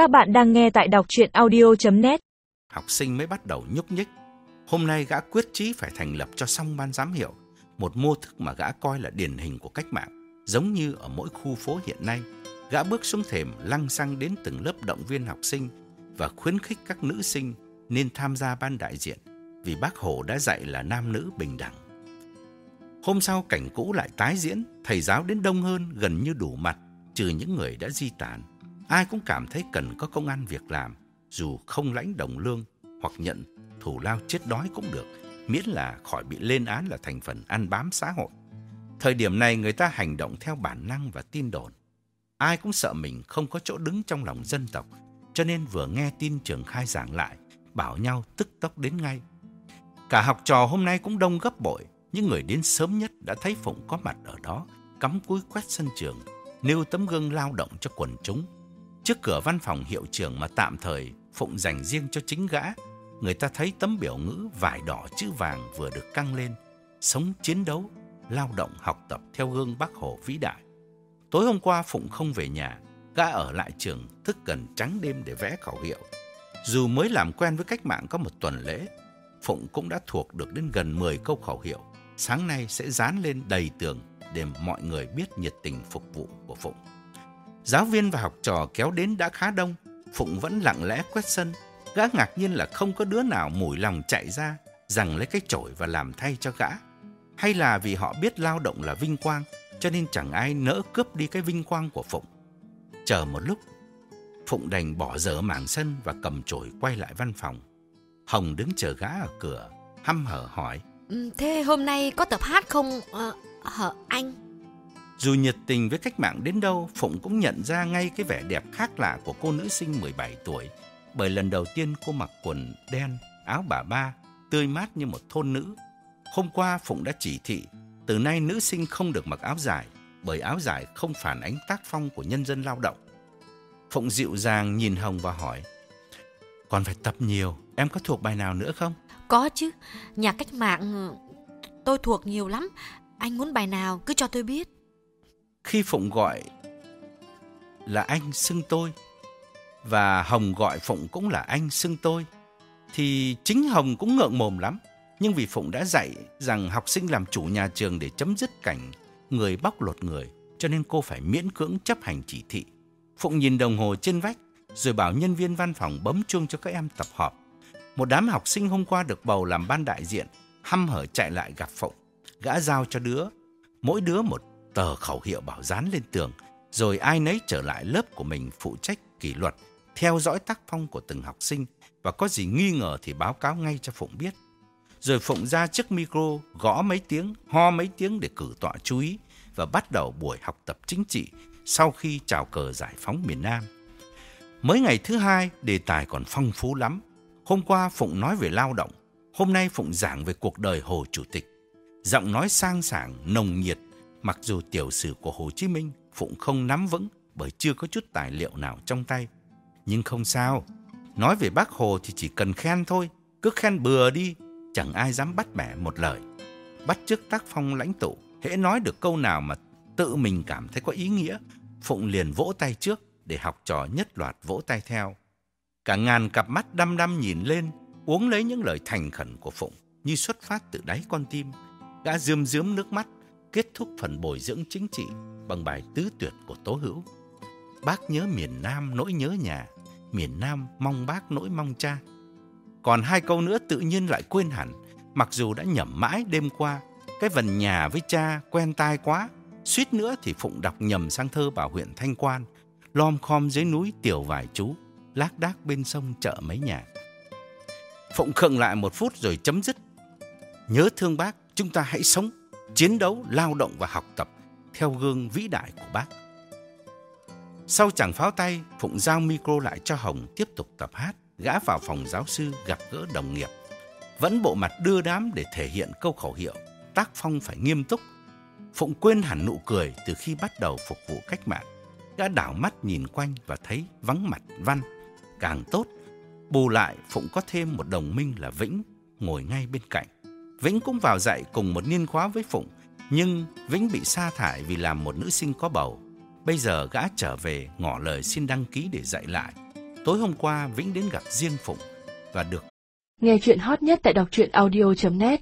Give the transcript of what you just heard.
Các bạn đang nghe tại đọc chuyện audio.net Học sinh mới bắt đầu nhúc nhích. Hôm nay gã quyết chí phải thành lập cho xong ban giám hiệu, một mô thức mà gã coi là điển hình của cách mạng, giống như ở mỗi khu phố hiện nay. Gã bước xuống thềm lăng xăng đến từng lớp động viên học sinh và khuyến khích các nữ sinh nên tham gia ban đại diện vì bác Hồ đã dạy là nam nữ bình đẳng. Hôm sau cảnh cũ lại tái diễn, thầy giáo đến đông hơn gần như đủ mặt, trừ những người đã di tản. Ai cũng cảm thấy cần có công ăn việc làm, dù không lãnh đồng lương hoặc nhận thủ lao chết đói cũng được, miễn là khỏi bị lên án là thành phần ăn bám xã hội. Thời điểm này người ta hành động theo bản năng và tin đồn. Ai cũng sợ mình không có chỗ đứng trong lòng dân tộc, cho nên vừa nghe tin trường khai giảng lại, bảo nhau tức tốc đến ngay. Cả học trò hôm nay cũng đông gấp bội, những người đến sớm nhất đã thấy Phụng có mặt ở đó, cắm cúi quét sân trường, nêu tấm gương lao động cho quần chúng. Trước cửa văn phòng hiệu trưởng mà tạm thời Phụng dành riêng cho chính gã, người ta thấy tấm biểu ngữ vải đỏ chữ vàng vừa được căng lên, sống chiến đấu, lao động học tập theo gương Bác Hồ vĩ đại. Tối hôm qua Phụng không về nhà, gã ở lại trường thức gần trắng đêm để vẽ khẩu hiệu. Dù mới làm quen với cách mạng có một tuần lễ, Phụng cũng đã thuộc được đến gần 10 câu khẩu hiệu. Sáng nay sẽ dán lên đầy tường để mọi người biết nhiệt tình phục vụ của Phụng. Giáo viên và học trò kéo đến đã khá đông, Phụng vẫn lặng lẽ quét sân. Gã ngạc nhiên là không có đứa nào mủi lòng chạy ra, rằng lấy cái chổi và làm thay cho gã. Hay là vì họ biết lao động là vinh quang, cho nên chẳng ai nỡ cướp đi cái vinh quang của Phụng. Chờ một lúc, Phụng đành bỏ dở mảng sân và cầm chổi quay lại văn phòng. Hồng đứng chờ gã ở cửa, hăm hở hỏi. Ừ, thế hôm nay có tập hát không ờ, anh? Dù nhiệt tình với cách mạng đến đâu, Phụng cũng nhận ra ngay cái vẻ đẹp khác lạ của cô nữ sinh 17 tuổi. Bởi lần đầu tiên cô mặc quần đen, áo bà ba, tươi mát như một thôn nữ. Hôm qua Phụng đã chỉ thị, từ nay nữ sinh không được mặc áo dài, bởi áo dài không phản ánh tác phong của nhân dân lao động. Phụng dịu dàng nhìn Hồng và hỏi, còn phải tập nhiều, em có thuộc bài nào nữa không? Có chứ, nhà cách mạng tôi thuộc nhiều lắm. Anh muốn bài nào cứ cho tôi biết. Khi Phụng gọi là anh xưng tôi và Hồng gọi Phụng cũng là anh xưng tôi thì chính Hồng cũng ngượng mồm lắm. Nhưng vì Phụng đã dạy rằng học sinh làm chủ nhà trường để chấm dứt cảnh người bóc lột người cho nên cô phải miễn cưỡng chấp hành chỉ thị. Phụng nhìn đồng hồ trên vách rồi bảo nhân viên văn phòng bấm chuông cho các em tập họp. Một đám học sinh hôm qua được bầu làm ban đại diện, hăm hở chạy lại gặp Phụng. Gã giao cho đứa, mỗi đứa một tờ khẩu hiệu bảo dán lên tường, rồi ai nấy trở lại lớp của mình phụ trách kỷ luật, theo dõi tác phong của từng học sinh và có gì nghi ngờ thì báo cáo ngay cho Phụng biết. Rồi Phụng ra trước micro, gõ mấy tiếng, ho mấy tiếng để cử tọa chú ý và bắt đầu buổi học tập chính trị sau khi chào cờ giải phóng miền Nam. Mới ngày thứ hai, đề tài còn phong phú lắm. Hôm qua Phụng nói về lao động, hôm nay Phụng giảng về cuộc đời Hồ Chủ tịch. Giọng nói sang sảng, nồng nhiệt, mặc dù tiểu sử của Hồ Chí Minh Phụng không nắm vững bởi chưa có chút tài liệu nào trong tay. Nhưng không sao, nói về bác Hồ thì chỉ cần khen thôi, cứ khen bừa đi, chẳng ai dám bắt bẻ một lời. Bắt chước tác phong lãnh tụ, hễ nói được câu nào mà tự mình cảm thấy có ý nghĩa, Phụng liền vỗ tay trước để học trò nhất loạt vỗ tay theo. Cả ngàn cặp mắt đăm đăm nhìn lên, uống lấy những lời thành khẩn của Phụng như xuất phát từ đáy con tim. Gã rươm rướm nước mắt, kết thúc phần bồi dưỡng chính trị bằng bài tứ tuyệt của Tố Hữu. Bác nhớ miền Nam nỗi nhớ nhà, miền Nam mong bác nỗi mong cha. Còn hai câu nữa tự nhiên lại quên hẳn, mặc dù đã nhẩm mãi đêm qua, cái vần nhà với cha quen tai quá, suýt nữa thì Phụng đọc nhầm sang thơ bảo huyện Thanh Quan, lom khom dưới núi tiểu vài chú, lác đác bên sông chợ mấy nhà. Phụng khựng lại một phút rồi chấm dứt. Nhớ thương bác, chúng ta hãy sống, chiến đấu, lao động và học tập theo gương vĩ đại của bác. Sau chẳng pháo tay, Phụng giao micro lại cho Hồng tiếp tục tập hát, gã vào phòng giáo sư gặp gỡ đồng nghiệp. Vẫn bộ mặt đưa đám để thể hiện câu khẩu hiệu, tác phong phải nghiêm túc. Phụng quên hẳn nụ cười từ khi bắt đầu phục vụ cách mạng. Gã đảo mắt nhìn quanh và thấy vắng mặt Văn. Càng tốt, bù lại Phụng có thêm một đồng minh là Vĩnh ngồi ngay bên cạnh. Vĩnh cũng vào dạy cùng một niên khóa với Phụng, nhưng Vĩnh bị sa thải vì làm một nữ sinh có bầu. Bây giờ gã trở về ngỏ lời xin đăng ký để dạy lại. Tối hôm qua Vĩnh đến gặp riêng Phụng và được Nghe chuyện hot nhất tại đọc truyện audio.net